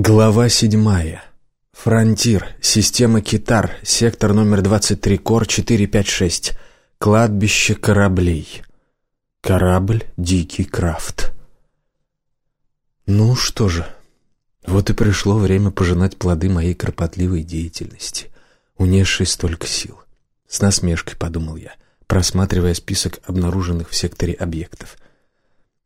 Глава седьмая. Фронтир. Система Китар. Сектор номер 23. Кор 456. Кладбище кораблей. Корабль «Дикий Крафт». Ну что же, вот и пришло время пожинать плоды моей кропотливой деятельности, унесшей столько сил. С насмешкой подумал я, просматривая список обнаруженных в секторе объектов –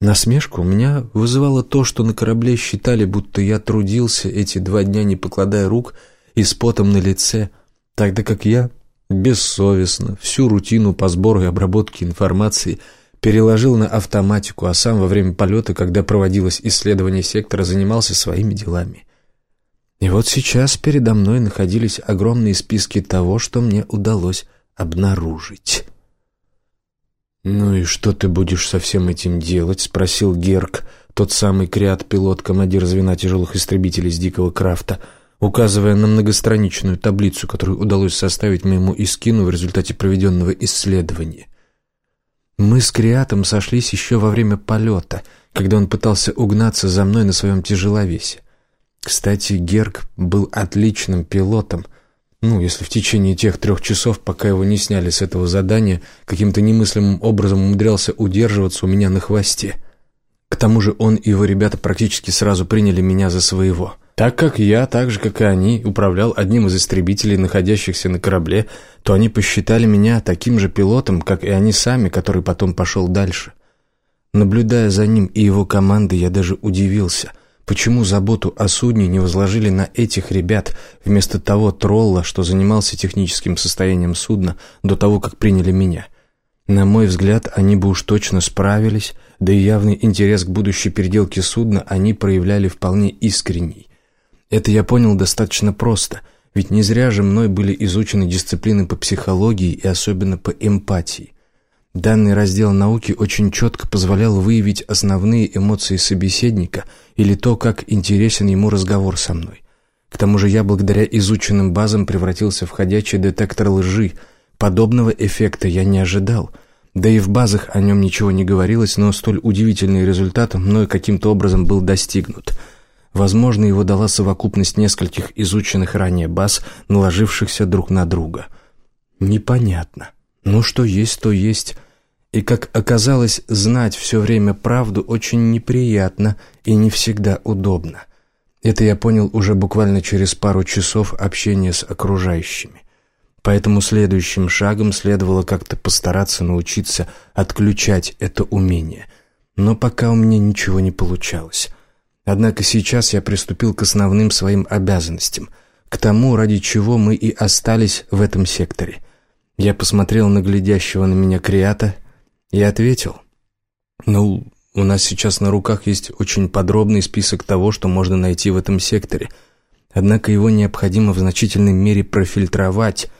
Насмешку у меня вызывало то, что на корабле считали, будто я трудился эти два дня, не покладая рук и с потом на лице, тогда как я бессовестно всю рутину по сбору и обработке информации переложил на автоматику, а сам во время полета, когда проводилось исследование сектора, занимался своими делами. И вот сейчас передо мной находились огромные списки того, что мне удалось обнаружить. «Ну и что ты будешь со всем этим делать?» — спросил Герк, тот самый креат-пилот, командир звена тяжелых истребителей с Дикого Крафта, указывая на многостраничную таблицу, которую удалось составить моему Искину в результате проведенного исследования. Мы с Креатом сошлись еще во время полета, когда он пытался угнаться за мной на своем тяжеловесе. Кстати, Герк был отличным пилотом, ну, если в течение тех трех часов, пока его не сняли с этого задания, каким-то немыслимым образом умудрялся удерживаться у меня на хвосте. К тому же он и его ребята практически сразу приняли меня за своего. Так как я, так же как и они, управлял одним из истребителей, находящихся на корабле, то они посчитали меня таким же пилотом, как и они сами, который потом пошел дальше. Наблюдая за ним и его командой, я даже удивился – Почему заботу о судне не возложили на этих ребят, вместо того тролла, что занимался техническим состоянием судна до того, как приняли меня? На мой взгляд, они бы уж точно справились, да и явный интерес к будущей переделке судна они проявляли вполне искренний. Это я понял достаточно просто, ведь не зря же мной были изучены дисциплины по психологии и особенно по эмпатии. Данный раздел науки очень четко позволял выявить основные эмоции собеседника или то, как интересен ему разговор со мной. К тому же я благодаря изученным базам превратился в ходячий детектор лжи. Подобного эффекта я не ожидал. Да и в базах о нем ничего не говорилось, но столь удивительный результат мной каким-то образом был достигнут. Возможно, его дала совокупность нескольких изученных ранее баз, наложившихся друг на друга. Непонятно. Ну, что есть, то есть. И, как оказалось, знать все время правду очень неприятно и не всегда удобно. Это я понял уже буквально через пару часов общения с окружающими. Поэтому следующим шагом следовало как-то постараться научиться отключать это умение. Но пока у меня ничего не получалось. Однако сейчас я приступил к основным своим обязанностям, к тому, ради чего мы и остались в этом секторе. Я посмотрел на глядящего на меня Криата я ответил. «Ну, у нас сейчас на руках есть очень подробный список того, что можно найти в этом секторе. Однако его необходимо в значительной мере профильтровать.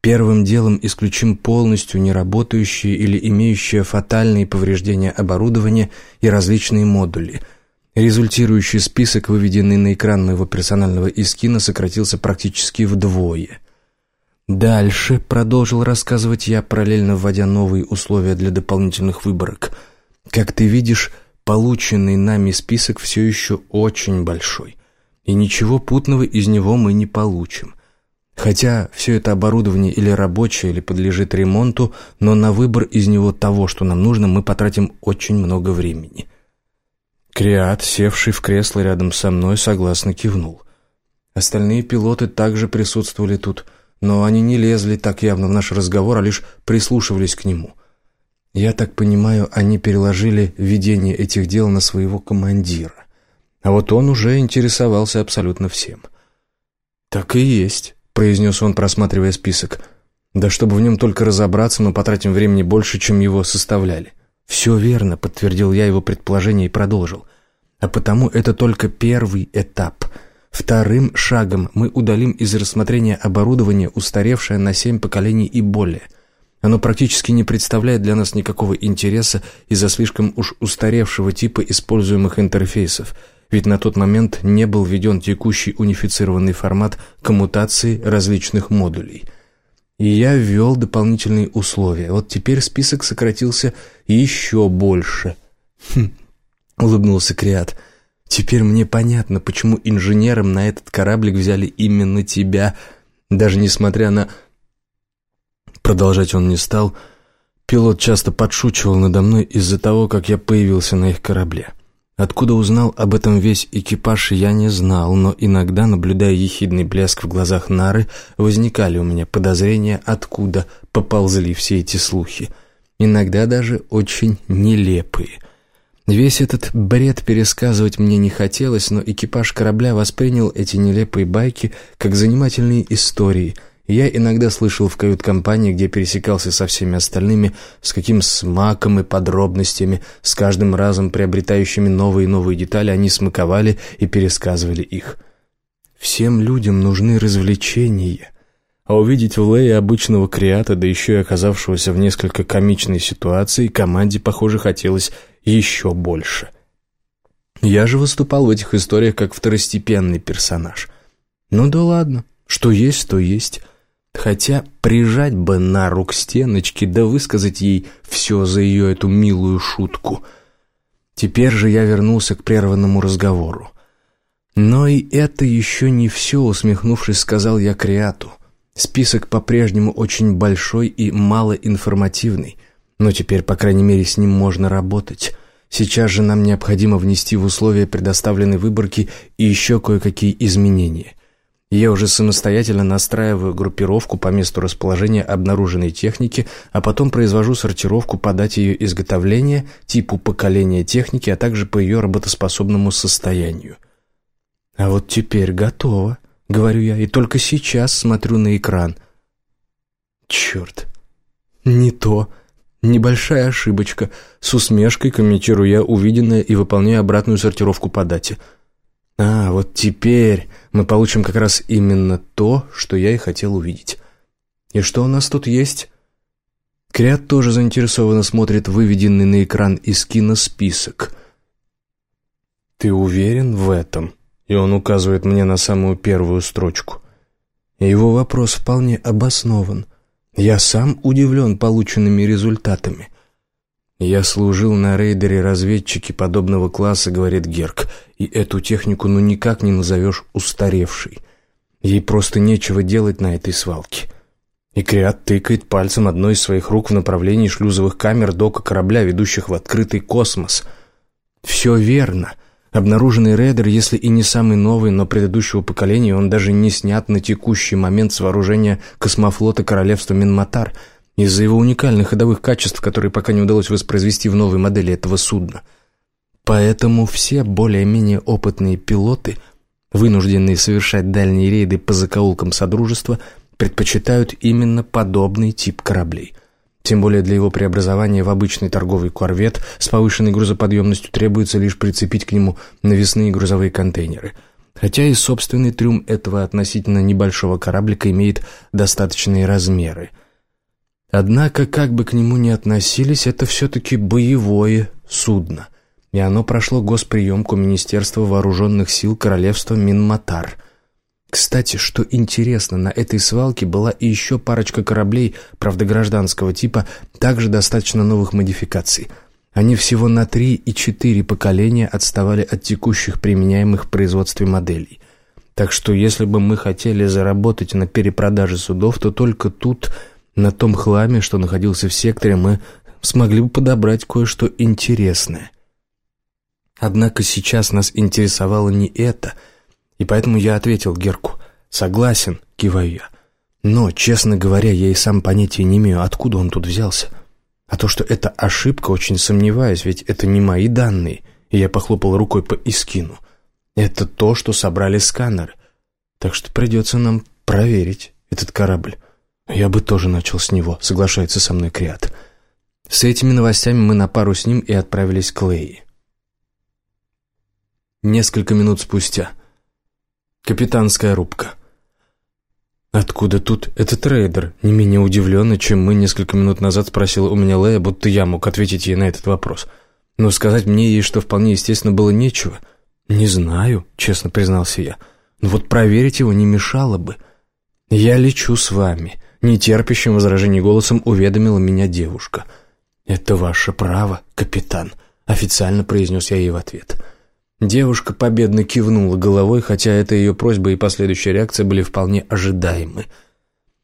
Первым делом исключим полностью неработающие или имеющие фатальные повреждения оборудования и различные модули». Результирующий список, выведенный на экран моего персонального искина, сократился практически вдвое – Дальше, продолжил рассказывать я, параллельно вводя новые условия для дополнительных выборок. Как ты видишь, полученный нами список все еще очень большой, и ничего путного из него мы не получим. Хотя все это оборудование или рабочее, или подлежит ремонту, но на выбор из него того, что нам нужно, мы потратим очень много времени. Криат, севший в кресло рядом со мной, согласно кивнул. Остальные пилоты также присутствовали тут – но они не лезли так явно в наш разговор, а лишь прислушивались к нему. Я так понимаю, они переложили ведение этих дел на своего командира. А вот он уже интересовался абсолютно всем. «Так и есть», — произнес он, просматривая список. «Да чтобы в нем только разобраться, мы потратим времени больше, чем его составляли». «Все верно», — подтвердил я его предположение и продолжил. «А потому это только первый этап — Вторым шагом мы удалим из рассмотрения оборудование, устаревшее на семь поколений и более. Оно практически не представляет для нас никакого интереса из-за слишком уж устаревшего типа используемых интерфейсов, ведь на тот момент не был введен текущий унифицированный формат коммутации различных модулей. И я ввел дополнительные условия. Вот теперь список сократился еще больше. Хм, улыбнулся Криат. Теперь мне понятно, почему инженером на этот кораблик взяли именно тебя, даже несмотря на... Продолжать он не стал. Пилот часто подшучивал надо мной из-за того, как я появился на их корабле. Откуда узнал об этом весь экипаж, я не знал, но иногда, наблюдая ехидный блеск в глазах Нары, возникали у меня подозрения, откуда поползли все эти слухи. Иногда даже очень нелепые. Весь этот бред пересказывать мне не хотелось, но экипаж корабля воспринял эти нелепые байки как занимательные истории – я иногда слышал в кают-компании, где пересекался со всеми остальными, с каким смаком и подробностями, с каждым разом приобретающими новые и новые детали, они смаковали и пересказывали их. Всем людям нужны развлечения. А увидеть в Лее обычного креата, да еще и оказавшегося в несколько комичной ситуации, команде, похоже, хотелось еще больше. Я же выступал в этих историях как второстепенный персонаж. Ну да ладно, что есть, то есть. Хотя прижать бы на рук стеночки, да высказать ей все за ее эту милую шутку. Теперь же я вернулся к прерванному разговору. Но и это еще не все, усмехнувшись, сказал я Криату. Список по-прежнему очень большой и малоинформативный, но теперь, по крайней мере, с ним можно работать. Сейчас же нам необходимо внести в условия предоставленной выборки и еще кое-какие изменения. Я уже самостоятельно настраиваю группировку по месту расположения обнаруженной техники, а потом произвожу сортировку по дате ее изготовления, типу поколения техники, а также по ее работоспособному состоянию. А вот теперь готово, говорю я, и только сейчас смотрю на экран. Черт, не то. Небольшая ошибочка. С усмешкой комментирую я увиденное и выполняю обратную сортировку по дате – а, вот теперь мы получим как раз именно то, что я и хотел увидеть. И что у нас тут есть? Крят тоже заинтересованно смотрит выведенный на экран из кино список. «Ты уверен в этом?» И он указывает мне на самую первую строчку. Его вопрос вполне обоснован. Я сам удивлен полученными результатами. «Я служил на рейдере разведчики подобного класса», — говорит Герк, «и эту технику ну никак не назовешь устаревшей. Ей просто нечего делать на этой свалке». И Криат тыкает пальцем одной из своих рук в направлении шлюзовых камер дока корабля, ведущих в открытый космос. «Все верно». Обнаруженный рейдер, если и не самый новый, но предыдущего поколения, он даже не снят на текущий момент с вооружения космофлота Королевства Минматар — из-за его уникальных ходовых качеств, которые пока не удалось воспроизвести в новой модели этого судна. Поэтому все более-менее опытные пилоты, вынужденные совершать дальние рейды по закоулкам Содружества, предпочитают именно подобный тип кораблей. Тем более для его преобразования в обычный торговый корвет с повышенной грузоподъемностью требуется лишь прицепить к нему навесные грузовые контейнеры – хотя и собственный трюм этого относительно небольшого кораблика имеет достаточные размеры – Однако, как бы к нему ни относились, это все-таки боевое судно, и оно прошло госприемку Министерства Вооруженных Сил Королевства Минматар. Кстати, что интересно, на этой свалке была и еще парочка кораблей, правда гражданского типа, также достаточно новых модификаций. Они всего на три и четыре поколения отставали от текущих применяемых в производстве моделей. Так что если бы мы хотели заработать на перепродаже судов, то только тут на том хламе, что находился в секторе, мы смогли бы подобрать кое-что интересное. Однако сейчас нас интересовало не это, и поэтому я ответил Герку. «Согласен», — киваю я. «Но, честно говоря, я и сам понятия не имею, откуда он тут взялся. А то, что это ошибка, очень сомневаюсь, ведь это не мои данные». И я похлопал рукой по Искину. «Это то, что собрали сканеры. Так что придется нам проверить этот корабль». «Я бы тоже начал с него», — соглашается со мной Криат. С этими новостями мы на пару с ним и отправились к Леи. Несколько минут спустя. Капитанская рубка. «Откуда тут этот рейдер?» Не менее удивленно, чем мы несколько минут назад спросила у меня Лея, будто я мог ответить ей на этот вопрос. Но сказать мне ей, что вполне естественно, было нечего. «Не знаю», — честно признался я. «Но вот проверить его не мешало бы. Я лечу с вами» нетерпящим возражений голосом уведомила меня девушка. «Это ваше право, капитан», — официально произнес я ей в ответ. Девушка победно кивнула головой, хотя эта ее просьба и последующая реакция были вполне ожидаемы.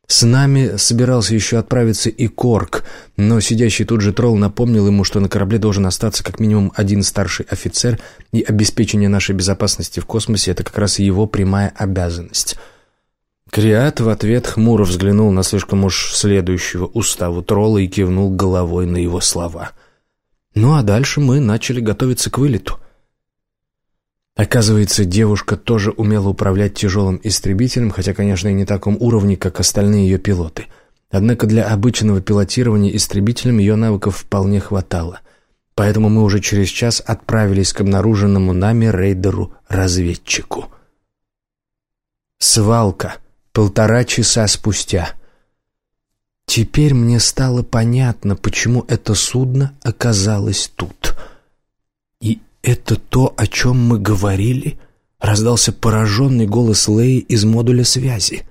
С нами собирался еще отправиться и Корк, но сидящий тут же тролл напомнил ему, что на корабле должен остаться как минимум один старший офицер, и обеспечение нашей безопасности в космосе — это как раз его прямая обязанность. Криат в ответ хмуро взглянул на слишком уж следующего уставу тролла и кивнул головой на его слова. Ну а дальше мы начали готовиться к вылету. Оказывается, девушка тоже умела управлять тяжелым истребителем, хотя, конечно, и не таком уровне, как остальные ее пилоты. Однако для обычного пилотирования истребителем ее навыков вполне хватало. Поэтому мы уже через час отправились к обнаруженному нами рейдеру-разведчику. Свалка. Полтора часа спустя. Теперь мне стало понятно, почему это судно оказалось тут. И «Это то, о чем мы говорили?» — раздался пораженный голос Леи из модуля связи.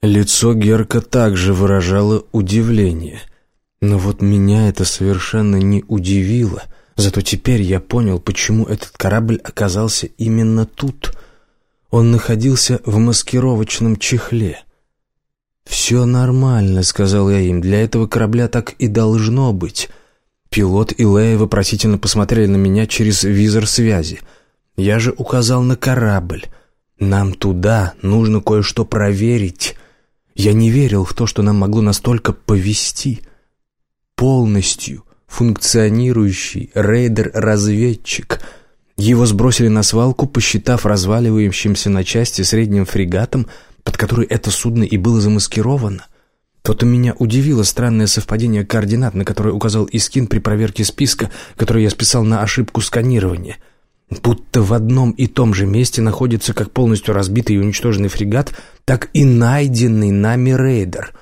Лицо Герка также выражало удивление. Но вот меня это совершенно не удивило. Зато теперь я понял, почему этот корабль оказался именно тут. Он находился в маскировочном чехле. «Все нормально», — сказал я им, — «для этого корабля так и должно быть». Пилот и Лея вопросительно посмотрели на меня через визор связи. Я же указал на корабль. Нам туда нужно кое-что проверить. Я не верил в то, что нам могло настолько повести. Полностью функционирующий рейдер-разведчик. Его сбросили на свалку, посчитав разваливающимся на части средним фрегатом, под который это судно и было замаскировано. То-то меня удивило странное совпадение координат, на которые указал Искин при проверке списка, который я списал на ошибку сканирования. Будто в одном и том же месте находится как полностью разбитый и уничтоженный фрегат, так и найденный нами рейдер.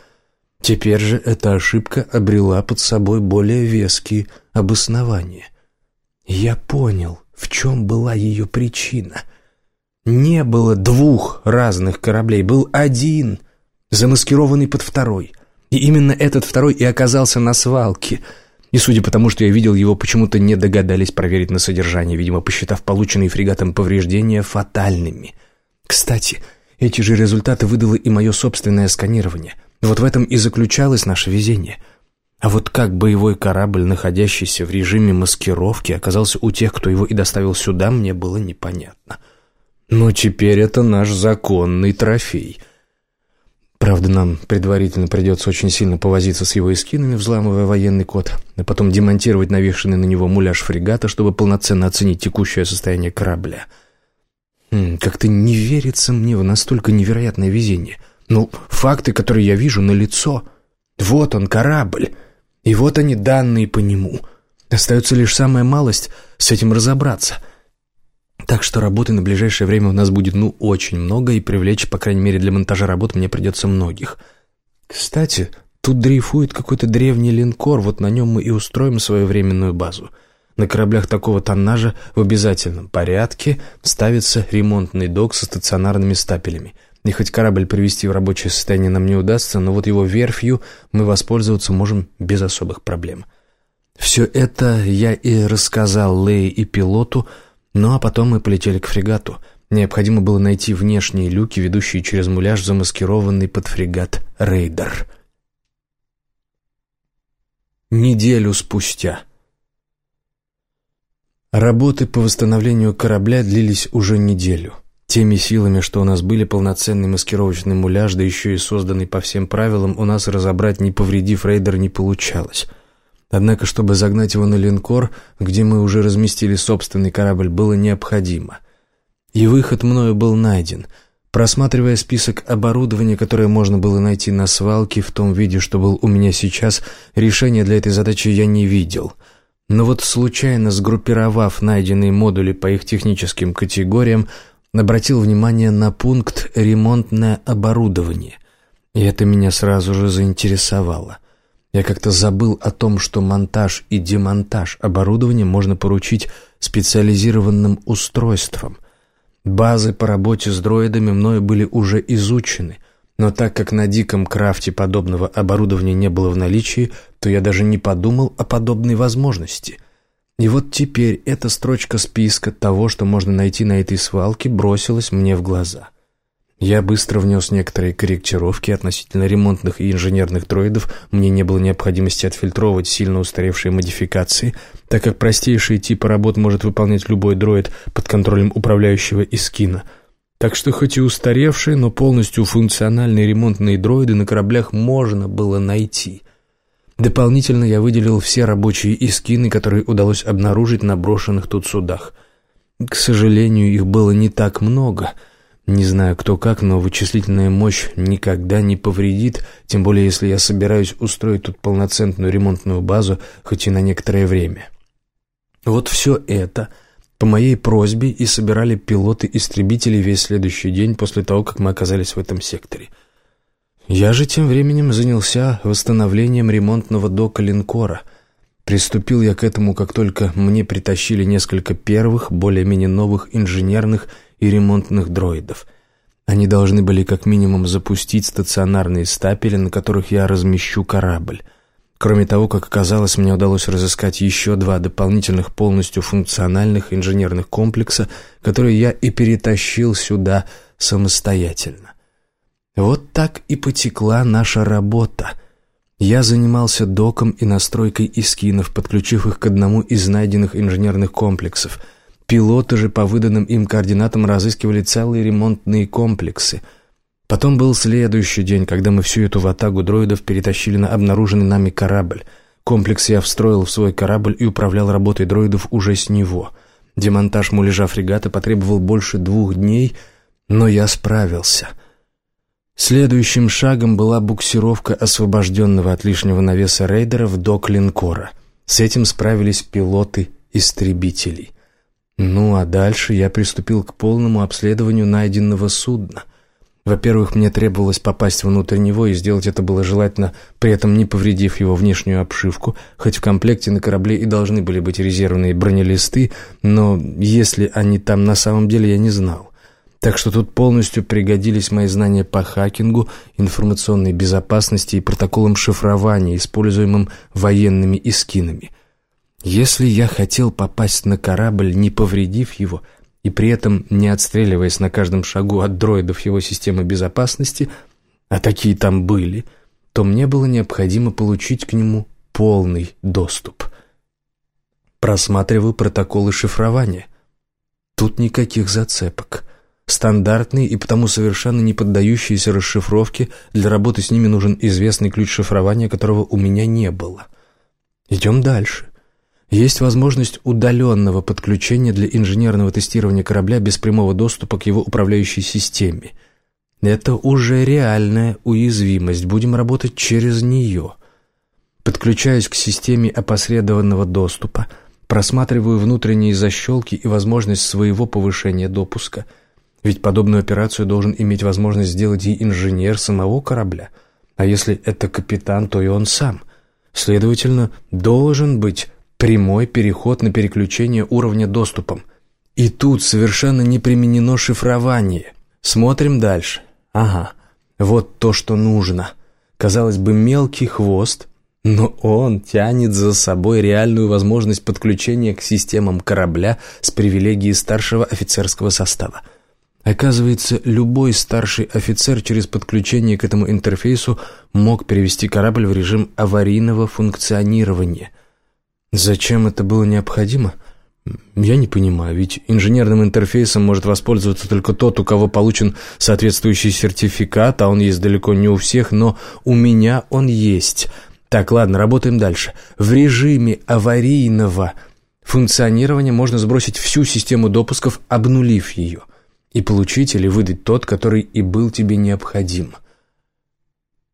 Теперь же эта ошибка обрела под собой более веские обоснования. Я понял, в чем была ее причина. Не было двух разных кораблей, был один — замаскированный под второй. И именно этот второй и оказался на свалке. И судя по тому, что я видел, его почему-то не догадались проверить на содержание, видимо, посчитав полученные фрегатом повреждения фатальными. Кстати, эти же результаты выдало и мое собственное сканирование. Вот в этом и заключалось наше везение. А вот как боевой корабль, находящийся в режиме маскировки, оказался у тех, кто его и доставил сюда, мне было непонятно. Но теперь это наш законный трофей — Правда, нам предварительно придется очень сильно повозиться с его эскинами, взламывая военный код, а потом демонтировать навешенный на него муляж фрегата, чтобы полноценно оценить текущее состояние корабля. Как-то не верится мне в настолько невероятное везение. Ну, факты, которые я вижу, налицо. Вот он, корабль, и вот они, данные по нему. Остается лишь самая малость с этим разобраться — так что работы на ближайшее время у нас будет, ну, очень много, и привлечь, по крайней мере, для монтажа работ мне придется многих. Кстати, тут дрейфует какой-то древний линкор, вот на нем мы и устроим свою временную базу. На кораблях такого тоннажа в обязательном порядке ставится ремонтный док со стационарными стапелями. И хоть корабль привести в рабочее состояние нам не удастся, но вот его верфью мы воспользоваться можем без особых проблем. Все это я и рассказал Лее и пилоту, ну а потом мы полетели к фрегату. Необходимо было найти внешние люки, ведущие через муляж, замаскированный под фрегат «Рейдер». Неделю спустя. Работы по восстановлению корабля длились уже неделю. Теми силами, что у нас были полноценный маскировочный муляж, да еще и созданный по всем правилам, у нас разобрать, не повредив рейдер, не получалось. Однако, чтобы загнать его на линкор, где мы уже разместили собственный корабль, было необходимо. И выход мною был найден. Просматривая список оборудования, которое можно было найти на свалке в том виде, что был у меня сейчас, решения для этой задачи я не видел. Но вот случайно сгруппировав найденные модули по их техническим категориям, обратил внимание на пункт «ремонтное оборудование». И это меня сразу же заинтересовало. Я как-то забыл о том, что монтаж и демонтаж оборудования можно поручить специализированным устройствам. Базы по работе с дроидами мною были уже изучены, но так как на диком крафте подобного оборудования не было в наличии, то я даже не подумал о подобной возможности. И вот теперь эта строчка списка того, что можно найти на этой свалке, бросилась мне в глаза. Я быстро внес некоторые корректировки относительно ремонтных и инженерных дроидов. Мне не было необходимости отфильтровывать сильно устаревшие модификации, так как простейшие типы работ может выполнять любой дроид под контролем управляющего Искина. Так что хоть и устаревшие, но полностью функциональные ремонтные дроиды на кораблях можно было найти. Дополнительно я выделил все рабочие Искины, которые удалось обнаружить на брошенных тут судах. К сожалению, их было не так много — не знаю, кто как, но вычислительная мощь никогда не повредит, тем более если я собираюсь устроить тут полноценную ремонтную базу, хоть и на некоторое время. Вот все это по моей просьбе и собирали пилоты-истребители весь следующий день после того, как мы оказались в этом секторе. Я же тем временем занялся восстановлением ремонтного дока линкора. Приступил я к этому, как только мне притащили несколько первых, более-менее новых инженерных и ремонтных дроидов. Они должны были как минимум запустить стационарные стапели, на которых я размещу корабль. Кроме того, как оказалось, мне удалось разыскать еще два дополнительных полностью функциональных инженерных комплекса, которые я и перетащил сюда самостоятельно. Вот так и потекла наша работа. Я занимался доком и настройкой искинов, подключив их к одному из найденных инженерных комплексов — Пилоты же по выданным им координатам разыскивали целые ремонтные комплексы. Потом был следующий день, когда мы всю эту ватагу дроидов перетащили на обнаруженный нами корабль. Комплекс я встроил в свой корабль и управлял работой дроидов уже с него. Демонтаж муляжа фрегата потребовал больше двух дней, но я справился. Следующим шагом была буксировка освобожденного от лишнего навеса рейдера в док линкора. С этим справились пилоты истребителей. Ну, а дальше я приступил к полному обследованию найденного судна. Во-первых, мне требовалось попасть внутрь него, и сделать это было желательно, при этом не повредив его внешнюю обшивку, хоть в комплекте на корабле и должны были быть резервные бронелисты, но если они там на самом деле, я не знал. Так что тут полностью пригодились мои знания по хакингу, информационной безопасности и протоколам шифрования, используемым военными искинами – если я хотел попасть на корабль, не повредив его, и при этом не отстреливаясь на каждом шагу от дроидов его системы безопасности, а такие там были, то мне было необходимо получить к нему полный доступ. Просматриваю протоколы шифрования. Тут никаких зацепок. Стандартные и потому совершенно не поддающиеся расшифровке, для работы с ними нужен известный ключ шифрования, которого у меня не было. Идем дальше. Есть возможность удаленного подключения для инженерного тестирования корабля без прямого доступа к его управляющей системе. Это уже реальная уязвимость, будем работать через нее. Подключаюсь к системе опосредованного доступа, просматриваю внутренние защелки и возможность своего повышения допуска. Ведь подобную операцию должен иметь возможность сделать и инженер самого корабля. А если это капитан, то и он сам. Следовательно, должен быть Прямой переход на переключение уровня доступом. И тут совершенно не применено шифрование. Смотрим дальше. Ага, вот то, что нужно. Казалось бы, мелкий хвост, но он тянет за собой реальную возможность подключения к системам корабля с привилегией старшего офицерского состава. Оказывается, любой старший офицер через подключение к этому интерфейсу мог перевести корабль в режим аварийного функционирования – Зачем это было необходимо? Я не понимаю, ведь инженерным интерфейсом может воспользоваться только тот, у кого получен соответствующий сертификат, а он есть далеко не у всех, но у меня он есть. Так, ладно, работаем дальше. В режиме аварийного функционирования можно сбросить всю систему допусков, обнулив ее, и получить или выдать тот, который и был тебе необходим.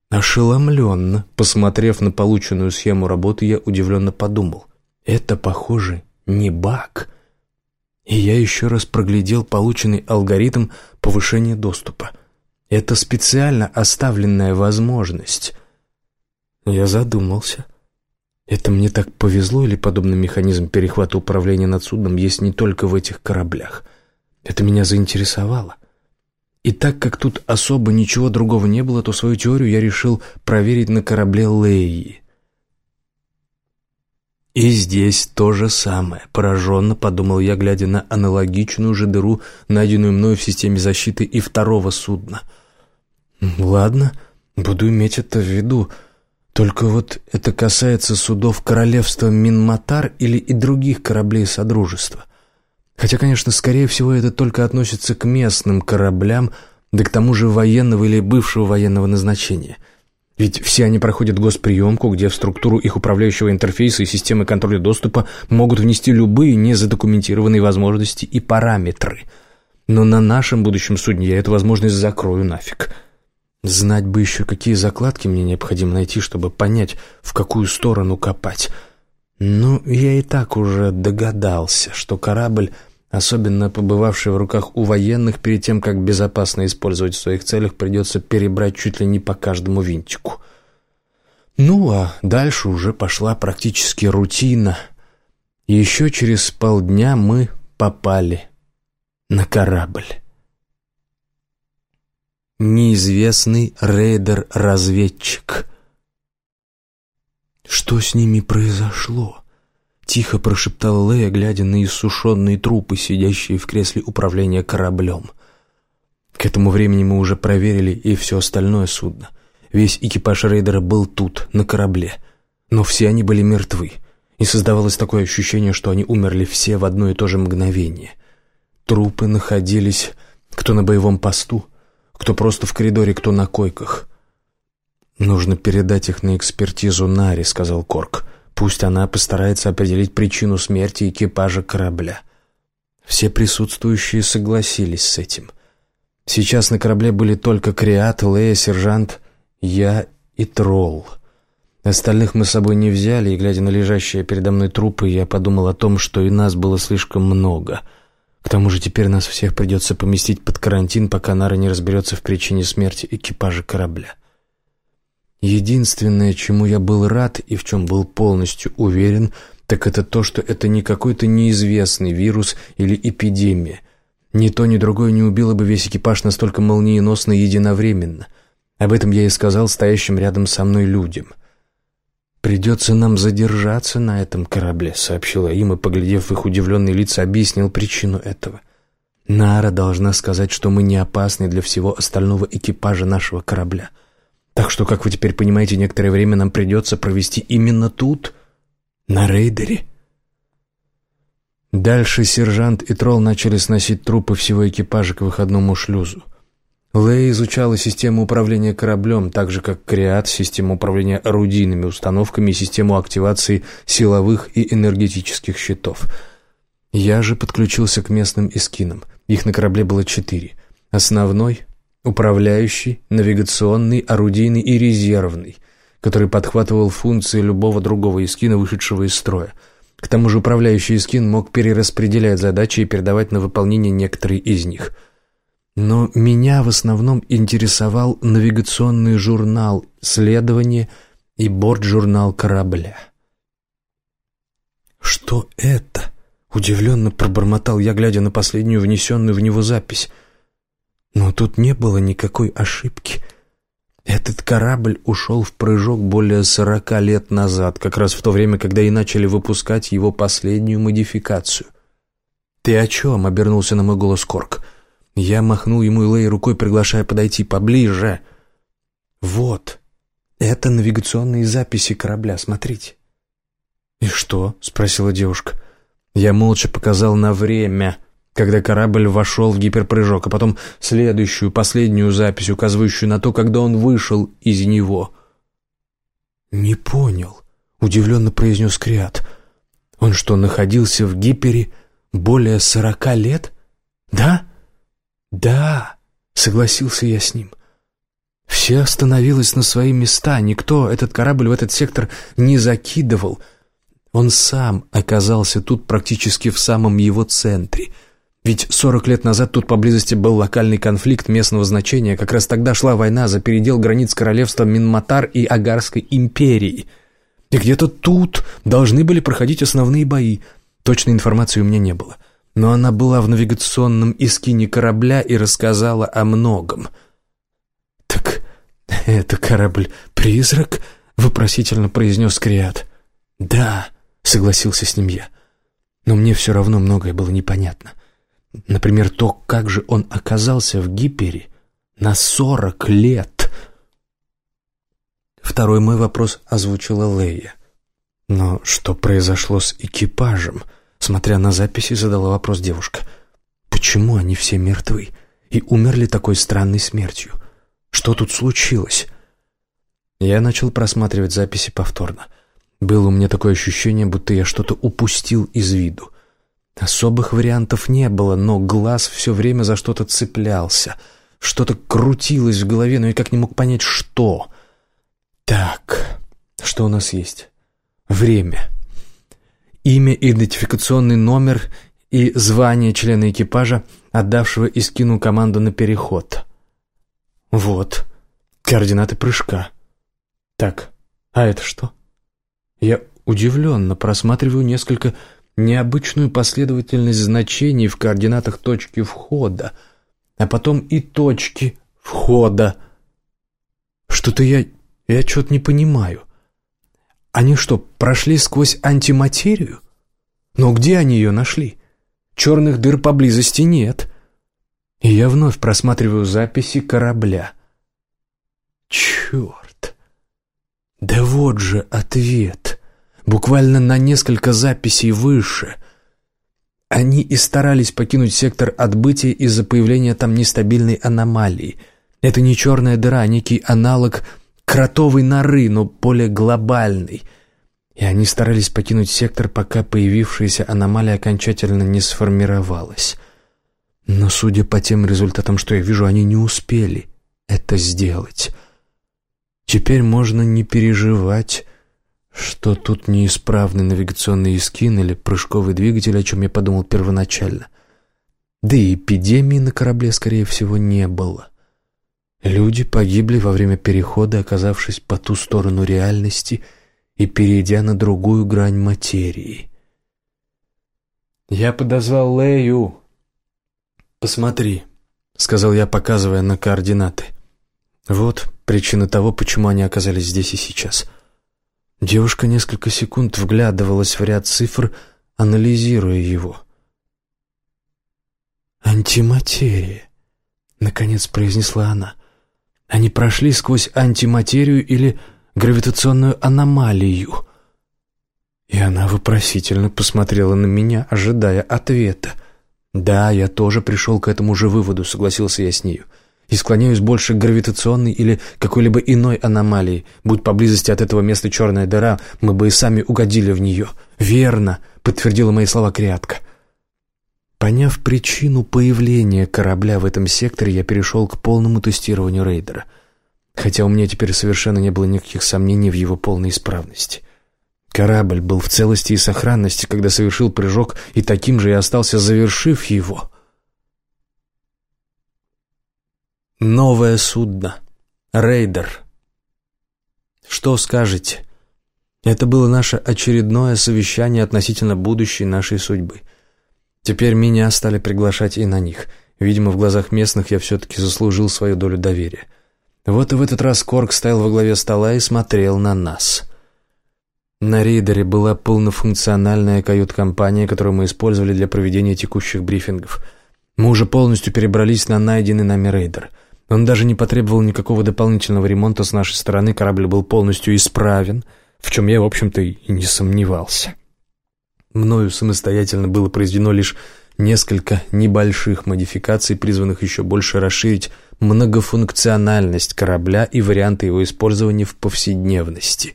Ошеломленно, посмотрев на полученную схему работы, я удивленно подумал. Это, похоже, не баг. И я еще раз проглядел полученный алгоритм повышения доступа. Это специально оставленная возможность. Я задумался. Это мне так повезло или подобный механизм перехвата управления над судном есть не только в этих кораблях? Это меня заинтересовало. И так как тут особо ничего другого не было, то свою теорию я решил проверить на корабле Леи. И здесь то же самое. Пораженно подумал я, глядя на аналогичную же дыру, найденную мною в системе защиты и второго судна. Ладно, буду иметь это в виду. Только вот это касается судов королевства Минматар или и других кораблей Содружества. Хотя, конечно, скорее всего, это только относится к местным кораблям, да к тому же военного или бывшего военного назначения – ведь все они проходят госприемку, где в структуру их управляющего интерфейса и системы контроля доступа могут внести любые незадокументированные возможности и параметры. Но на нашем будущем судне я эту возможность закрою нафиг. Знать бы еще, какие закладки мне необходимо найти, чтобы понять, в какую сторону копать. Ну, я и так уже догадался, что корабль Особенно побывавший в руках у военных, перед тем, как безопасно использовать в своих целях, придется перебрать чуть ли не по каждому винтику. Ну, а дальше уже пошла практически рутина. Еще через полдня мы попали на корабль. Неизвестный рейдер-разведчик. Что с ними произошло? Тихо прошептал Лея, глядя на иссушенные трупы, сидящие в кресле управления кораблем. К этому времени мы уже проверили и все остальное судно. Весь экипаж рейдера был тут, на корабле. Но все они были мертвы. И создавалось такое ощущение, что они умерли все в одно и то же мгновение. Трупы находились кто на боевом посту, кто просто в коридоре, кто на койках. «Нужно передать их на экспертизу Нари», — сказал Корк. Пусть она постарается определить причину смерти экипажа корабля. Все присутствующие согласились с этим. Сейчас на корабле были только Криат, Лея, сержант, я и Тролл. Остальных мы с собой не взяли, и, глядя на лежащие передо мной трупы, я подумал о том, что и нас было слишком много. К тому же теперь нас всех придется поместить под карантин, пока Нара не разберется в причине смерти экипажа корабля. Единственное, чему я был рад и в чем был полностью уверен, так это то, что это не какой-то неизвестный вирус или эпидемия. Ни то, ни другое не убило бы весь экипаж настолько молниеносно и единовременно. Об этом я и сказал стоящим рядом со мной людям. «Придется нам задержаться на этом корабле», — сообщила им и, поглядев в их удивленные лица, объяснил причину этого. «Нара должна сказать, что мы не опасны для всего остального экипажа нашего корабля». Так что, как вы теперь понимаете, некоторое время нам придется провести именно тут, на рейдере. Дальше сержант и тролл начали сносить трупы всего экипажа к выходному шлюзу. Лэй изучала систему управления кораблем, так же как Криат, систему управления орудийными установками и систему активации силовых и энергетических щитов. Я же подключился к местным эскинам. Их на корабле было четыре. Основной, Управляющий, навигационный, орудийный и резервный, который подхватывал функции любого другого эскина, вышедшего из строя. К тому же управляющий эскин мог перераспределять задачи и передавать на выполнение некоторые из них. Но меня в основном интересовал навигационный журнал «Следование» и борт-журнал корабля. «Что это?» — удивленно пробормотал я, глядя на последнюю внесенную в него запись — но тут не было никакой ошибки. Этот корабль ушел в прыжок более сорока лет назад, как раз в то время, когда и начали выпускать его последнюю модификацию. «Ты о чем?» — обернулся на мой голос Корк. Я махнул ему Илэй рукой, приглашая подойти поближе. «Вот, это навигационные записи корабля, смотрите». «И что?» — спросила девушка. Я молча показал на время — когда корабль вошел в гиперпрыжок, а потом следующую, последнюю запись, указывающую на то, когда он вышел из него. «Не понял», — удивленно произнес Криат. «Он что, находился в гипере более сорока лет?» «Да?» «Да», — согласился я с ним. Все остановилось на свои места, никто этот корабль в этот сектор не закидывал. Он сам оказался тут практически в самом его центре — ведь 40 лет назад тут поблизости был локальный конфликт местного значения, как раз тогда шла война за передел границ королевства Минматар и Агарской империи. И где-то тут должны были проходить основные бои. Точной информации у меня не было. Но она была в навигационном искине корабля и рассказала о многом. «Так это корабль-призрак?» — вопросительно произнес Криат. «Да», — согласился с ним я. Но мне все равно многое было непонятно. Например, то, как же он оказался в Гипере на сорок лет. Второй мой вопрос озвучила Лея. Но что произошло с экипажем? Смотря на записи, задала вопрос девушка. Почему они все мертвы и умерли такой странной смертью? Что тут случилось? Я начал просматривать записи повторно. Было у меня такое ощущение, будто я что-то упустил из виду. Особых вариантов не было, но глаз все время за что-то цеплялся. Что-то крутилось в голове, но я как не мог понять, что. Так, что у нас есть? Время. Имя, идентификационный номер и звание члена экипажа, отдавшего и скинул команду на переход. Вот, координаты прыжка. Так, а это что? Я удивленно просматриваю несколько необычную последовательность значений в координатах точки входа, а потом и точки входа. Что-то я... я что-то не понимаю. Они что, прошли сквозь антиматерию? Но где они ее нашли? Черных дыр поблизости нет. И я вновь просматриваю записи корабля. Черт! Да вот же ответ буквально на несколько записей выше. Они и старались покинуть сектор отбытия из-за появления там нестабильной аномалии. Это не черная дыра, а некий аналог кротовой норы, но более глобальный. И они старались покинуть сектор, пока появившаяся аномалия окончательно не сформировалась. Но, судя по тем результатам, что я вижу, они не успели это сделать. Теперь можно не переживать что тут неисправный навигационный эскин или прыжковый двигатель, о чем я подумал первоначально. Да и эпидемии на корабле, скорее всего, не было. Люди погибли во время перехода, оказавшись по ту сторону реальности и перейдя на другую грань материи. Я подозвал Лею. «Посмотри», — сказал я, показывая на координаты. «Вот причина того, почему они оказались здесь и сейчас». Девушка несколько секунд вглядывалась в ряд цифр, анализируя его. «Антиматерия», — наконец произнесла она. «Они прошли сквозь антиматерию или гравитационную аномалию». И она вопросительно посмотрела на меня, ожидая ответа. «Да, я тоже пришел к этому же выводу», — согласился я с нею и склоняюсь больше к гравитационной или какой-либо иной аномалии. Будь поблизости от этого места черная дыра, мы бы и сами угодили в нее. «Верно», — подтвердила мои слова Крятка. Поняв причину появления корабля в этом секторе, я перешел к полному тестированию рейдера. Хотя у меня теперь совершенно не было никаких сомнений в его полной исправности. Корабль был в целости и сохранности, когда совершил прыжок, и таким же и остался, завершив его — Новое судно. Рейдер. Что скажете? Это было наше очередное совещание относительно будущей нашей судьбы. Теперь меня стали приглашать и на них. Видимо, в глазах местных я все-таки заслужил свою долю доверия. Вот и в этот раз Корк стоял во главе стола и смотрел на нас. На рейдере была полнофункциональная кают-компания, которую мы использовали для проведения текущих брифингов. Мы уже полностью перебрались на найденный нами рейдер — он даже не потребовал никакого дополнительного ремонта с нашей стороны, корабль был полностью исправен, в чем я, в общем-то, и не сомневался. Мною самостоятельно было произведено лишь несколько небольших модификаций, призванных еще больше расширить многофункциональность корабля и варианты его использования в повседневности.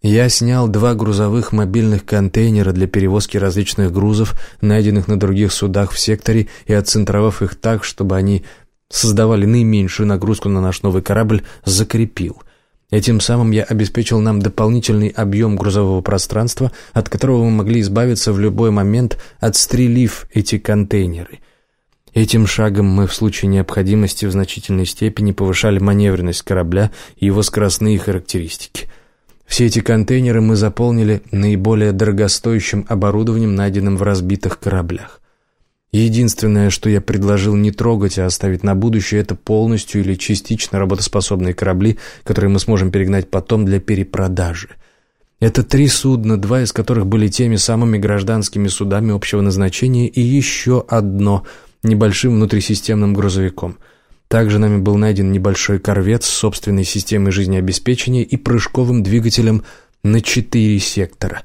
Я снял два грузовых мобильных контейнера для перевозки различных грузов, найденных на других судах в секторе, и отцентровав их так, чтобы они создавали наименьшую нагрузку на наш новый корабль, закрепил. Этим самым я обеспечил нам дополнительный объем грузового пространства, от которого мы могли избавиться в любой момент, отстрелив эти контейнеры. Этим шагом мы в случае необходимости в значительной степени повышали маневренность корабля и его скоростные характеристики. Все эти контейнеры мы заполнили наиболее дорогостоящим оборудованием, найденным в разбитых кораблях. Единственное, что я предложил не трогать, а оставить на будущее, это полностью или частично работоспособные корабли, которые мы сможем перегнать потом для перепродажи. Это три судна, два из которых были теми самыми гражданскими судами общего назначения, и еще одно небольшим внутрисистемным грузовиком. Также нами был найден небольшой корвет с собственной системой жизнеобеспечения и прыжковым двигателем на четыре сектора.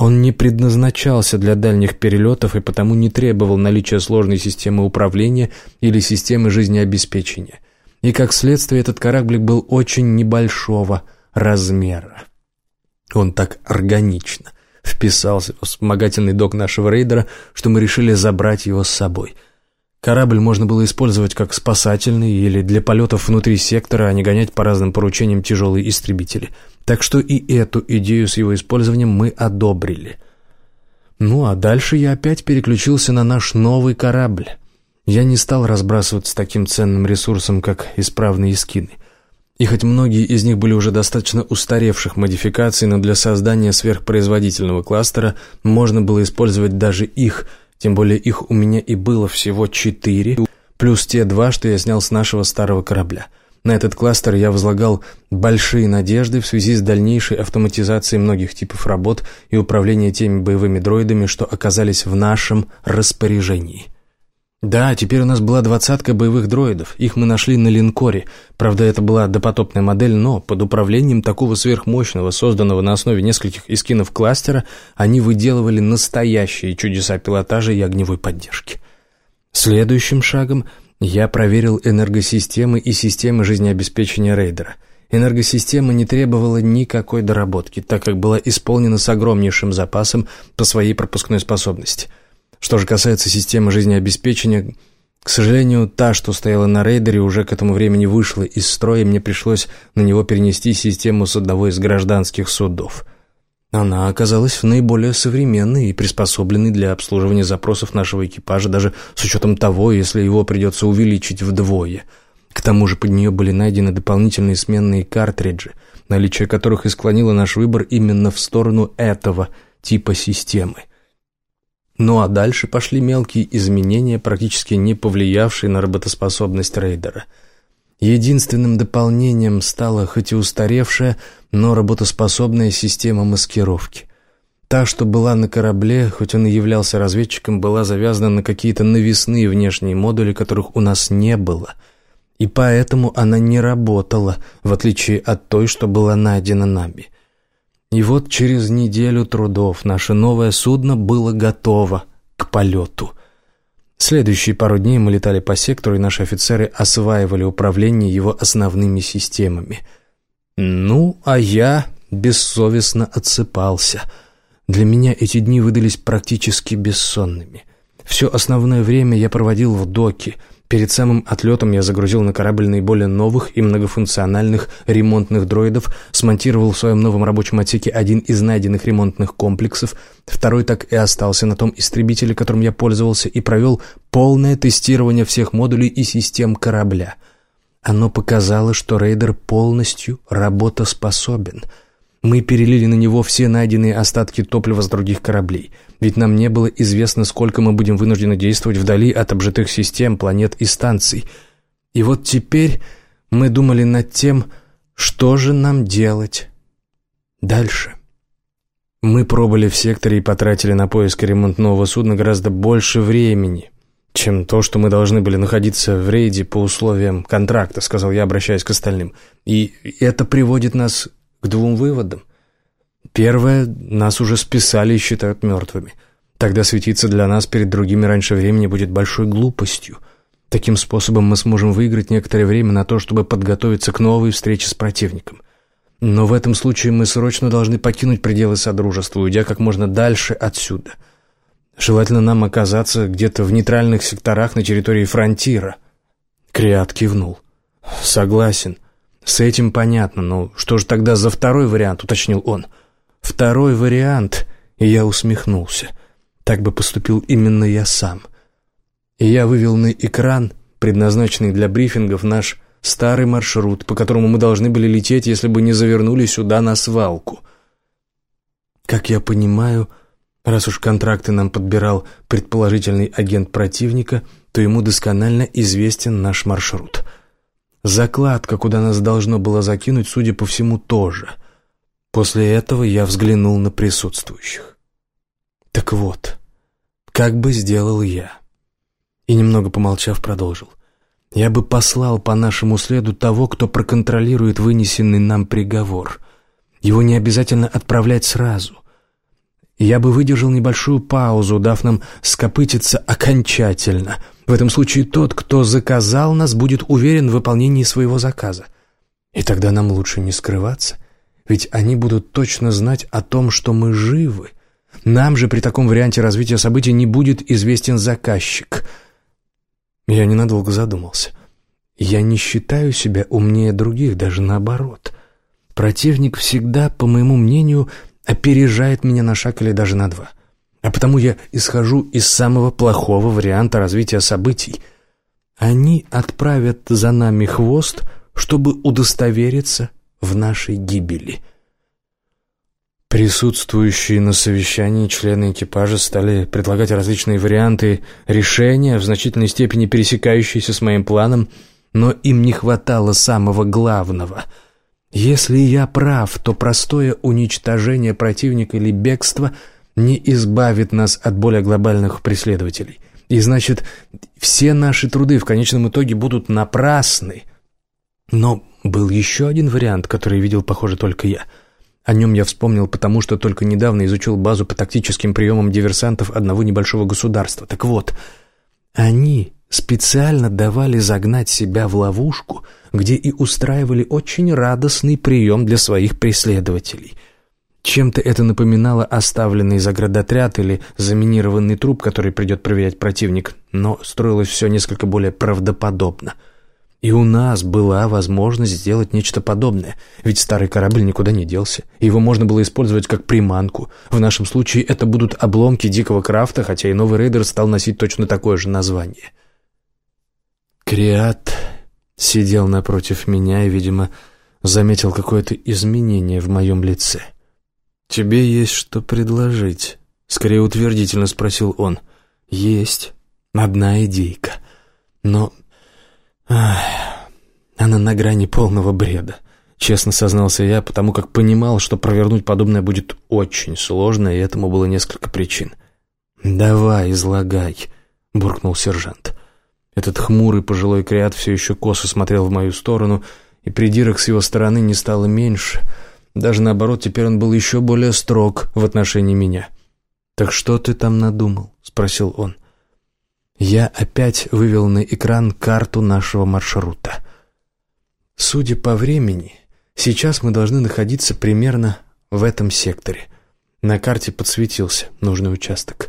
Он не предназначался для дальних перелетов и потому не требовал наличия сложной системы управления или системы жизнеобеспечения. И как следствие этот корабль был очень небольшого размера. Он так органично вписался в вспомогательный док нашего рейдера, что мы решили забрать его с собой. Корабль можно было использовать как спасательный или для полетов внутри сектора, а не гонять по разным поручениям тяжелые истребители. Так что и эту идею с его использованием мы одобрили. Ну а дальше я опять переключился на наш новый корабль. Я не стал разбрасываться таким ценным ресурсом, как исправные скины. И хоть многие из них были уже достаточно устаревших модификаций, но для создания сверхпроизводительного кластера можно было использовать даже их, тем более их у меня и было всего четыре, плюс те два, что я снял с нашего старого корабля. На этот кластер я возлагал большие надежды в связи с дальнейшей автоматизацией многих типов работ и управления теми боевыми дроидами, что оказались в нашем распоряжении. Да, теперь у нас была двадцатка боевых дроидов. Их мы нашли на линкоре. Правда, это была допотопная модель, но под управлением такого сверхмощного, созданного на основе нескольких эскинов кластера, они выделывали настоящие чудеса пилотажа и огневой поддержки. Следующим шагом я проверил энергосистемы и системы жизнеобеспечения рейдера. Энергосистема не требовала никакой доработки, так как была исполнена с огромнейшим запасом по своей пропускной способности – что же касается системы жизнеобеспечения, к сожалению, та, что стояла на рейдере, уже к этому времени вышла из строя, и мне пришлось на него перенести систему с одного из гражданских судов. Она оказалась наиболее современной и приспособленной для обслуживания запросов нашего экипажа, даже с учетом того, если его придется увеличить вдвое. К тому же под нее были найдены дополнительные сменные картриджи, наличие которых и склонило наш выбор именно в сторону этого типа системы. Ну а дальше пошли мелкие изменения, практически не повлиявшие на работоспособность рейдера. Единственным дополнением стала хоть и устаревшая, но работоспособная система маскировки. Та, что была на корабле, хоть он и являлся разведчиком, была завязана на какие-то навесные внешние модули, которых у нас не было. И поэтому она не работала, в отличие от той, что была найдена нами. И вот через неделю трудов наше новое судно было готово к полету. Следующие пару дней мы летали по сектору, и наши офицеры осваивали управление его основными системами. Ну, а я бессовестно отсыпался. Для меня эти дни выдались практически бессонными. Все основное время я проводил в доке — Перед самым отлетом я загрузил на корабль наиболее новых и многофункциональных ремонтных дроидов, смонтировал в своем новом рабочем отсеке один из найденных ремонтных комплексов, второй так и остался на том истребителе, которым я пользовался, и провел полное тестирование всех модулей и систем корабля. Оно показало, что рейдер полностью работоспособен — мы перелили на него все найденные остатки топлива с других кораблей, ведь нам не было известно, сколько мы будем вынуждены действовать вдали от обжитых систем, планет и станций. И вот теперь мы думали над тем, что же нам делать дальше. Мы пробыли в секторе и потратили на поиск и ремонт нового судна гораздо больше времени, чем то, что мы должны были находиться в рейде по условиям контракта, сказал я, обращаясь к остальным. И это приводит нас к двум выводам. Первое, нас уже списали и считают мертвыми. Тогда светиться для нас перед другими раньше времени будет большой глупостью. Таким способом мы сможем выиграть некоторое время на то, чтобы подготовиться к новой встрече с противником. Но в этом случае мы срочно должны покинуть пределы Содружества, уйдя как можно дальше отсюда. Желательно нам оказаться где-то в нейтральных секторах на территории фронтира. Криат кивнул. «Согласен». «С этим понятно, но что же тогда за второй вариант?» — уточнил он. «Второй вариант...» — и я усмехнулся. Так бы поступил именно я сам. И я вывел на экран, предназначенный для брифингов, наш старый маршрут, по которому мы должны были лететь, если бы не завернули сюда на свалку. Как я понимаю, раз уж контракты нам подбирал предположительный агент противника, то ему досконально известен наш маршрут — Закладка, куда нас должно было закинуть, судя по всему, тоже. После этого я взглянул на присутствующих. Так вот, как бы сделал я? И немного помолчав, продолжил. Я бы послал по нашему следу того, кто проконтролирует вынесенный нам приговор. Его не обязательно отправлять сразу. Я бы выдержал небольшую паузу, дав нам скопытиться окончательно. В этом случае тот, кто заказал нас, будет уверен в выполнении своего заказа. И тогда нам лучше не скрываться — ведь они будут точно знать о том, что мы живы. Нам же при таком варианте развития событий не будет известен заказчик. Я ненадолго задумался. Я не считаю себя умнее других, даже наоборот. Противник всегда, по моему мнению, опережает меня на шаг или даже на два. А потому я исхожу из самого плохого варианта развития событий. Они отправят за нами хвост, чтобы удостовериться в нашей гибели. Присутствующие на совещании члены экипажа стали предлагать различные варианты решения, в значительной степени пересекающиеся с моим планом, но им не хватало самого главного. Если я прав, то простое уничтожение противника или бегство не избавит нас от более глобальных преследователей. И значит, все наши труды в конечном итоге будут напрасны. Но был еще один вариант, который видел, похоже, только я. О нем я вспомнил, потому что только недавно изучил базу по тактическим приемам диверсантов одного небольшого государства. Так вот, они специально давали загнать себя в ловушку, где и устраивали очень радостный прием для своих преследователей. Чем-то это напоминало оставленный заградотряд или заминированный труп, который придет проверять противник, но строилось все несколько более правдоподобно — и у нас была возможность сделать нечто подобное, ведь старый корабль никуда не делся. Его можно было использовать как приманку. В нашем случае это будут обломки дикого крафта, хотя и новый рейдер стал носить точно такое же название. Криат сидел напротив меня и, видимо, заметил какое-то изменение в моем лице. «Тебе есть что предложить?» — скорее утвердительно спросил он. «Есть. Одна идейка. Но Ах, она на грани полного бреда. Честно сознался я, потому как понимал, что провернуть подобное будет очень сложно, и этому было несколько причин. «Давай, излагай», — буркнул сержант. Этот хмурый пожилой креат все еще косо смотрел в мою сторону, и придирок с его стороны не стало меньше. Даже наоборот, теперь он был еще более строг в отношении меня. «Так что ты там надумал?» — спросил он. Я опять вывел на экран карту нашего маршрута. Судя по времени, сейчас мы должны находиться примерно в этом секторе. На карте подсветился нужный участок.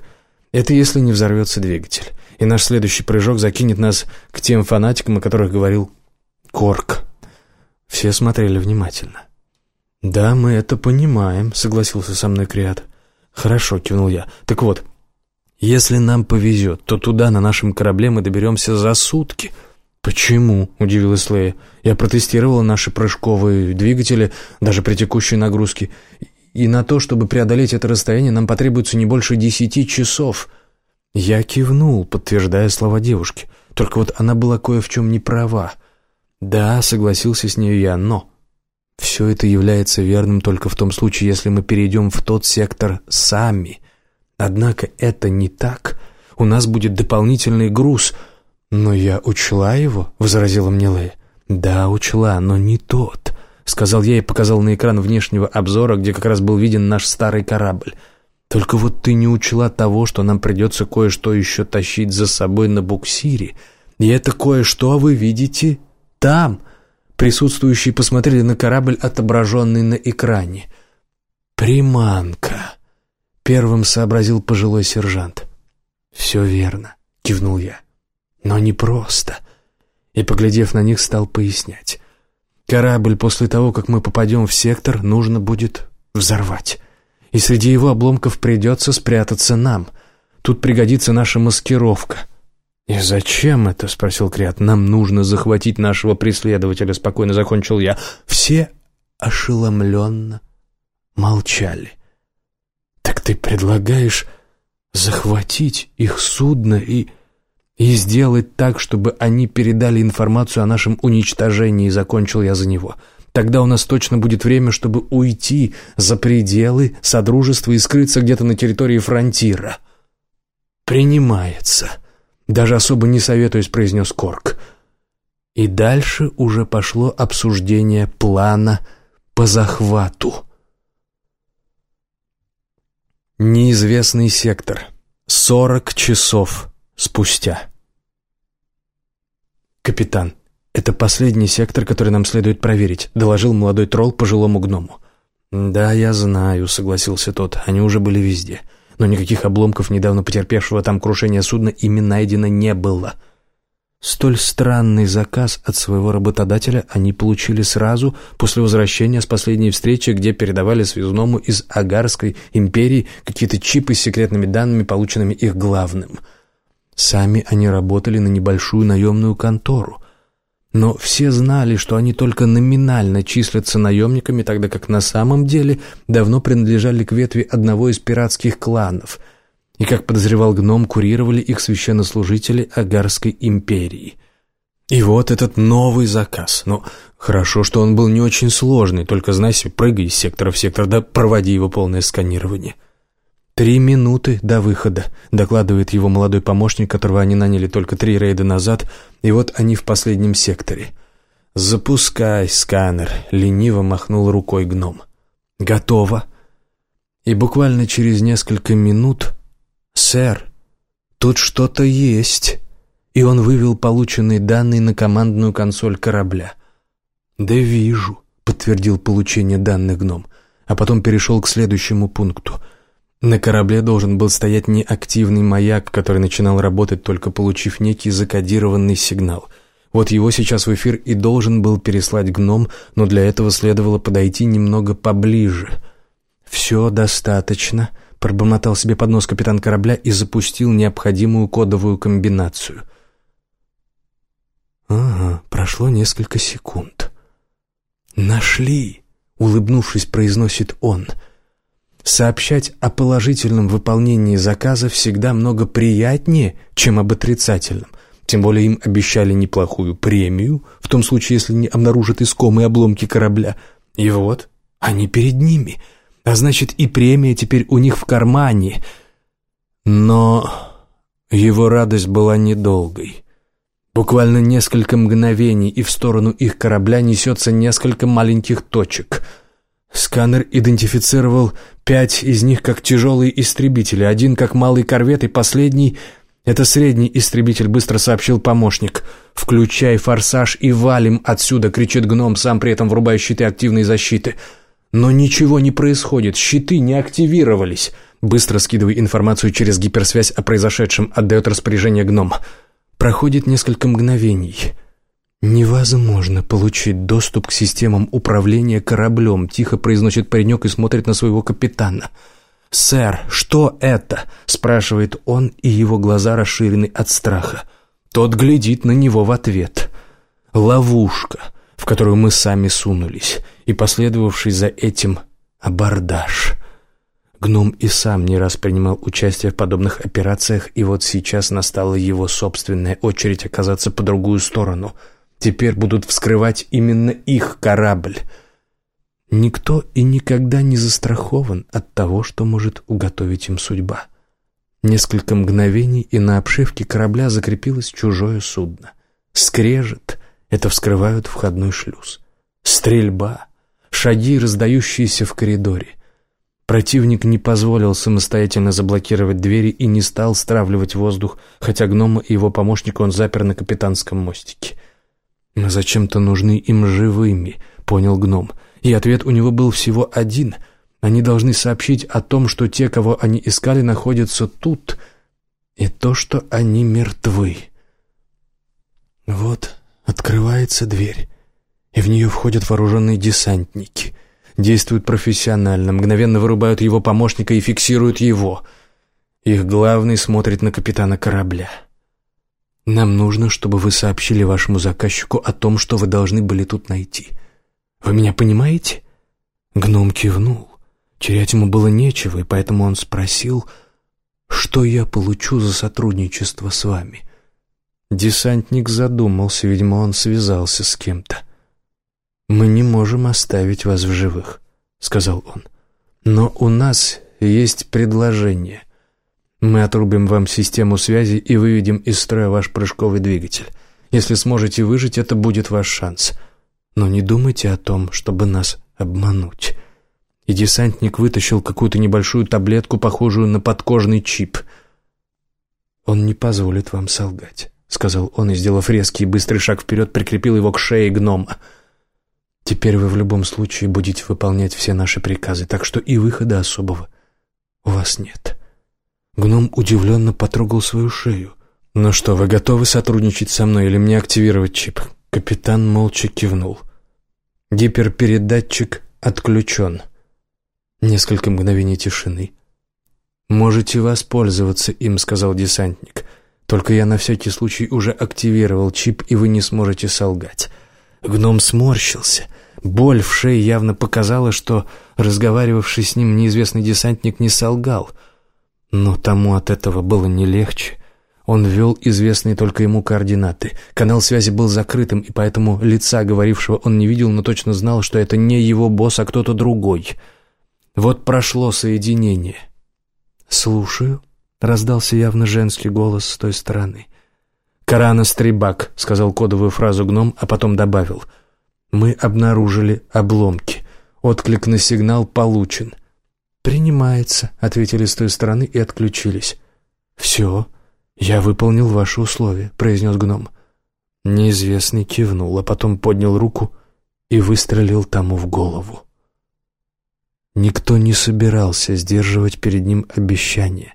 Это если не взорвется двигатель. И наш следующий прыжок закинет нас к тем фанатикам, о которых говорил Корк. Все смотрели внимательно. «Да, мы это понимаем», — согласился со мной Криат. «Хорошо», — кивнул я. «Так вот, если нам повезет, то туда на нашем корабле мы доберемся за сутки». «Почему?» — удивилась Лея. «Я протестировала наши прыжковые двигатели, даже при текущей нагрузке. И на то, чтобы преодолеть это расстояние, нам потребуется не больше десяти часов». Я кивнул, подтверждая слова девушки. Только вот она была кое в чем не права. «Да», — согласился с ней я, — «но...» «Все это является верным только в том случае, если мы перейдем в тот сектор сами». Однако это не так. У нас будет дополнительный груз. Но я учла его, — возразила мне Лея. Да, учла, но не тот, — сказал я и показал на экран внешнего обзора, где как раз был виден наш старый корабль. Только вот ты не учла того, что нам придется кое-что еще тащить за собой на буксире. И это кое-что вы видите там. Присутствующие посмотрели на корабль, отображенный на экране. «Приманка!» Первым сообразил пожилой сержант. «Все верно», — кивнул я. «Но не просто». И, поглядев на них, стал пояснять. «Корабль после того, как мы попадем в сектор, нужно будет взорвать. И среди его обломков придется спрятаться нам. Тут пригодится наша маскировка». «И зачем это?» — спросил Криат. «Нам нужно захватить нашего преследователя», — спокойно закончил я. Все ошеломленно молчали. «Так ты предлагаешь захватить их судно и... и сделать так, чтобы они передали информацию о нашем уничтожении?» Закончил я за него. Тогда у нас точно будет время, чтобы уйти за пределы Содружества и скрыться где-то на территории фронтира». «Принимается», — даже особо не советуясь, произнес Корк. И дальше уже пошло обсуждение плана по захвату. Неизвестный сектор. Сорок часов спустя. «Капитан, это последний сектор, который нам следует проверить», — доложил молодой тролл пожилому гному. «Да, я знаю», — согласился тот. «Они уже были везде. Но никаких обломков недавно потерпевшего там крушения судна ими найдено не было». Столь странный заказ от своего работодателя они получили сразу после возвращения с последней встречи, где передавали связному из Агарской империи какие-то чипы с секретными данными, полученными их главным. Сами они работали на небольшую наемную контору. Но все знали, что они только номинально числятся наемниками, тогда как на самом деле давно принадлежали к ветви одного из пиратских кланов – и, как подозревал гном, курировали их священнослужители Агарской империи. И вот этот новый заказ. Ну, хорошо, что он был не очень сложный, только, знай прыгай из сектора в сектор, да проводи его полное сканирование. «Три минуты до выхода», — докладывает его молодой помощник, которого они наняли только три рейда назад, и вот они в последнем секторе. «Запускай сканер», — лениво махнул рукой гном. «Готово». И буквально через несколько минут «Сэр, тут что-то есть». И он вывел полученные данные на командную консоль корабля. «Да вижу», — подтвердил получение данных гном, а потом перешел к следующему пункту. На корабле должен был стоять неактивный маяк, который начинал работать, только получив некий закодированный сигнал. Вот его сейчас в эфир и должен был переслать гном, но для этого следовало подойти немного поближе. «Все достаточно», Пробормотал себе под нос капитан корабля и запустил необходимую кодовую комбинацию. Ага, прошло несколько секунд. «Нашли!» — улыбнувшись, произносит он. «Сообщать о положительном выполнении заказа всегда много приятнее, чем об отрицательном. Тем более им обещали неплохую премию, в том случае, если не обнаружат искомые обломки корабля. И вот, они перед ними — а значит, и премия теперь у них в кармане. Но его радость была недолгой. Буквально несколько мгновений, и в сторону их корабля несется несколько маленьких точек. Сканер идентифицировал пять из них как тяжелые истребители, один как малый корвет и последний — это средний истребитель, быстро сообщил помощник. «Включай форсаж и валим отсюда!» — кричит гном, сам при этом врубая щиты активной защиты — но ничего не происходит, щиты не активировались. Быстро скидывая информацию через гиперсвязь о произошедшем, отдает распоряжение гном. Проходит несколько мгновений. «Невозможно получить доступ к системам управления кораблем», тихо произносит паренек и смотрит на своего капитана. «Сэр, что это?» — спрашивает он, и его глаза расширены от страха. Тот глядит на него в ответ. «Ловушка, в которую мы сами сунулись и последовавший за этим абордаж. Гном и сам не раз принимал участие в подобных операциях, и вот сейчас настала его собственная очередь оказаться по другую сторону. Теперь будут вскрывать именно их корабль. Никто и никогда не застрахован от того, что может уготовить им судьба. Несколько мгновений, и на обшивке корабля закрепилось чужое судно. Скрежет — это вскрывают входной шлюз. Стрельба — шаги, раздающиеся в коридоре. Противник не позволил самостоятельно заблокировать двери и не стал стравливать воздух, хотя гнома и его помощника он запер на капитанском мостике. «Мы зачем-то нужны им живыми», — понял гном. И ответ у него был всего один. Они должны сообщить о том, что те, кого они искали, находятся тут, и то, что они мертвы. Вот открывается дверь и в нее входят вооруженные десантники. Действуют профессионально, мгновенно вырубают его помощника и фиксируют его. Их главный смотрит на капитана корабля. «Нам нужно, чтобы вы сообщили вашему заказчику о том, что вы должны были тут найти. Вы меня понимаете?» Гном кивнул. Терять ему было нечего, и поэтому он спросил, «Что я получу за сотрудничество с вами?» Десантник задумался, видимо, он связался с кем-то. «Мы не можем оставить вас в живых», — сказал он. «Но у нас есть предложение. Мы отрубим вам систему связи и выведем из строя ваш прыжковый двигатель. Если сможете выжить, это будет ваш шанс. Но не думайте о том, чтобы нас обмануть». И десантник вытащил какую-то небольшую таблетку, похожую на подкожный чип. «Он не позволит вам солгать», — сказал он и, сделав резкий и быстрый шаг вперед, прикрепил его к шее гнома. «Теперь вы в любом случае будете выполнять все наши приказы, так что и выхода особого у вас нет». Гном удивленно потрогал свою шею. «Ну что, вы готовы сотрудничать со мной или мне активировать чип?» Капитан молча кивнул. «Гиперпередатчик отключен». Несколько мгновений тишины. «Можете воспользоваться им», — сказал десантник. «Только я на всякий случай уже активировал чип, и вы не сможете солгать». Гном сморщился. Боль в шее явно показала, что разговаривавший с ним неизвестный десантник не солгал — но тому от этого было не легче. Он ввел известные только ему координаты. Канал связи был закрытым, и поэтому лица говорившего он не видел, но точно знал, что это не его босс, а кто-то другой. Вот прошло соединение. «Слушаю», — раздался явно женский голос с той стороны. «Карана Стрибак», — сказал кодовую фразу гном, а потом добавил. «Мы обнаружили обломки. Отклик на сигнал получен. «Принимается», — ответили с той стороны и отключились. «Все, я выполнил ваши условия», — произнес гном. Неизвестный кивнул, а потом поднял руку и выстрелил тому в голову. Никто не собирался сдерживать перед ним обещание,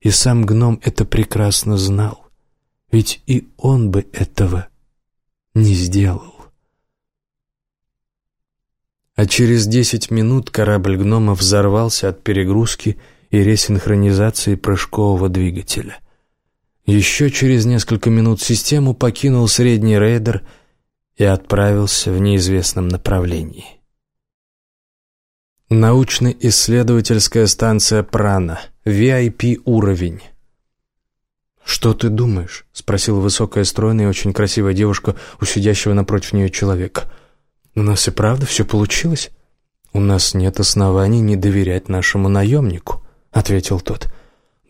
и сам гном это прекрасно знал, ведь и он бы этого не сделал. А через десять минут корабль гнома взорвался от перегрузки и ресинхронизации прыжкового двигателя. Еще через несколько минут систему покинул средний рейдер и отправился в неизвестном направлении. Научно-исследовательская станция «Прана», VIP-уровень. «Что ты думаешь?» — спросила высокая, стройная и очень красивая девушка у сидящего напротив нее человека — у нас и правда все получилось? У нас нет оснований не доверять нашему наемнику, ответил тот.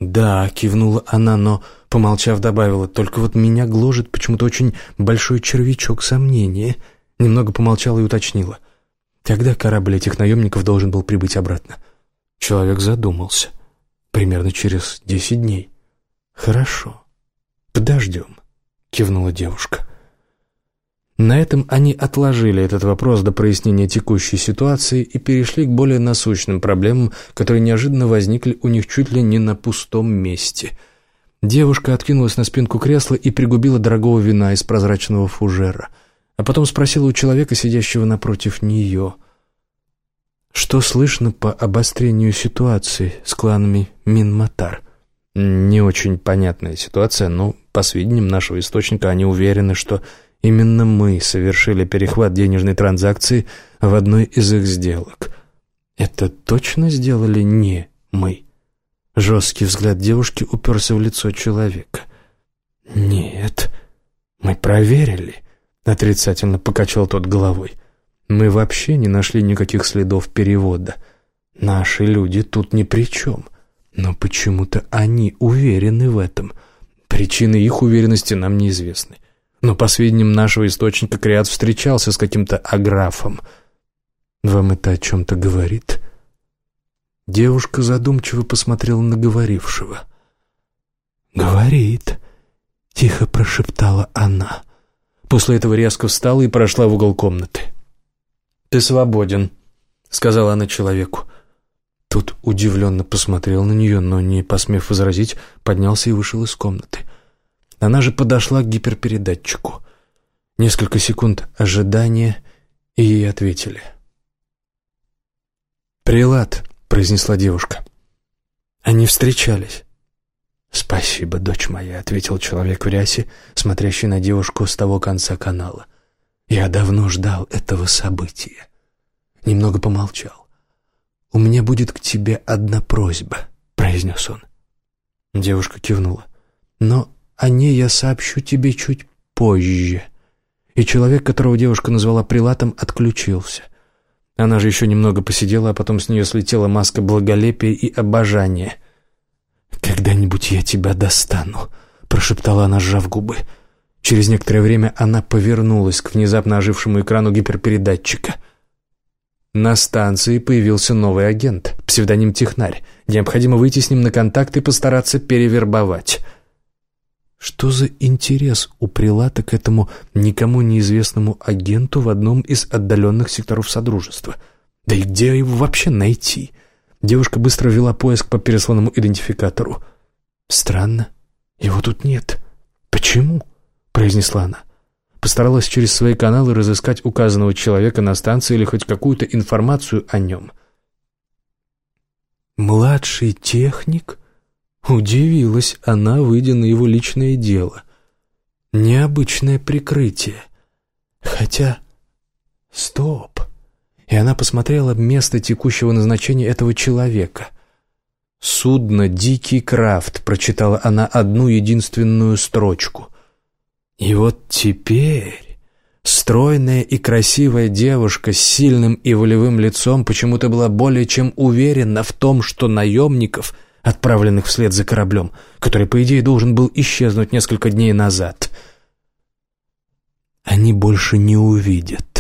Да, кивнула она, но, помолчав, добавила, только вот меня гложет почему-то очень большой червячок сомнения. Немного помолчала и уточнила. Когда корабль этих наемников должен был прибыть обратно? Человек задумался. Примерно через десять дней. Хорошо. Подождем, кивнула девушка. На этом они отложили этот вопрос до прояснения текущей ситуации и перешли к более насущным проблемам, которые неожиданно возникли у них чуть ли не на пустом месте. Девушка откинулась на спинку кресла и пригубила дорогого вина из прозрачного фужера, а потом спросила у человека, сидящего напротив нее, «Что слышно по обострению ситуации с кланами Минматар?» «Не очень понятная ситуация, но, по сведениям нашего источника, они уверены, что Именно мы совершили перехват денежной транзакции в одной из их сделок. Это точно сделали не мы? Жесткий взгляд девушки уперся в лицо человека. «Нет, мы проверили», — отрицательно покачал тот головой. «Мы вообще не нашли никаких следов перевода. Наши люди тут ни при чем. Но почему-то они уверены в этом. Причины их уверенности нам неизвестны. Но, по сведениям нашего источника, Криат встречался с каким-то аграфом. Вам это о чем-то говорит?» Девушка задумчиво посмотрела на говорившего. «Говорит», — тихо прошептала она. После этого резко встала и прошла в угол комнаты. «Ты свободен», — сказала она человеку. Тут удивленно посмотрел на нее, но, не посмев возразить, поднялся и вышел из комнаты. Она же подошла к гиперпередатчику. Несколько секунд ожидания, и ей ответили. «Прилад», — произнесла девушка. Они встречались. «Спасибо, дочь моя», — ответил человек в рясе, смотрящий на девушку с того конца канала. «Я давно ждал этого события». Немного помолчал. «У меня будет к тебе одна просьба», — произнес он. Девушка кивнула. «Но о ней я сообщу тебе чуть позже. и человек, которого девушка назвала прилатом, отключился. Она же еще немного посидела, а потом с нее слетела маска благолепия и обожания. «Когда-нибудь я тебя достану», — прошептала она, сжав губы. Через некоторое время она повернулась к внезапно ожившему экрану гиперпередатчика. На станции появился новый агент, псевдоним Технарь. Необходимо выйти с ним на контакт и постараться перевербовать. Что за интерес у Прилата к этому никому неизвестному агенту в одном из отдаленных секторов Содружества? Да и где его вообще найти? Девушка быстро вела поиск по пересланному идентификатору. Странно, его тут нет. Почему? произнесла она. Постаралась через свои каналы разыскать указанного человека на станции или хоть какую-то информацию о нем. «Младший техник?» Удивилась она, выйдя на его личное дело. Необычное прикрытие. Хотя... Стоп. И она посмотрела место текущего назначения этого человека. «Судно «Дикий Крафт», — прочитала она одну единственную строчку. И вот теперь стройная и красивая девушка с сильным и волевым лицом почему-то была более чем уверена в том, что наемников, отправленных вслед за кораблем, который, по идее, должен был исчезнуть несколько дней назад, они больше не увидят.